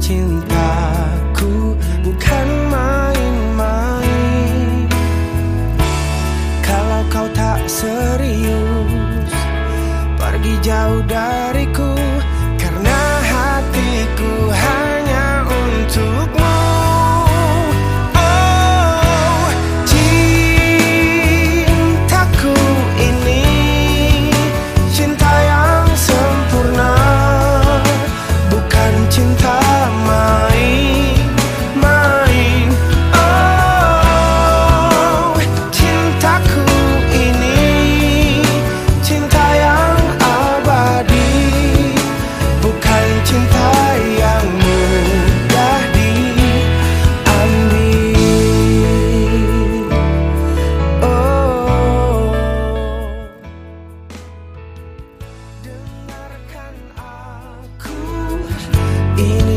cintaku bukan main-main. Kalau kau tak serius Pergi jauh dariku. in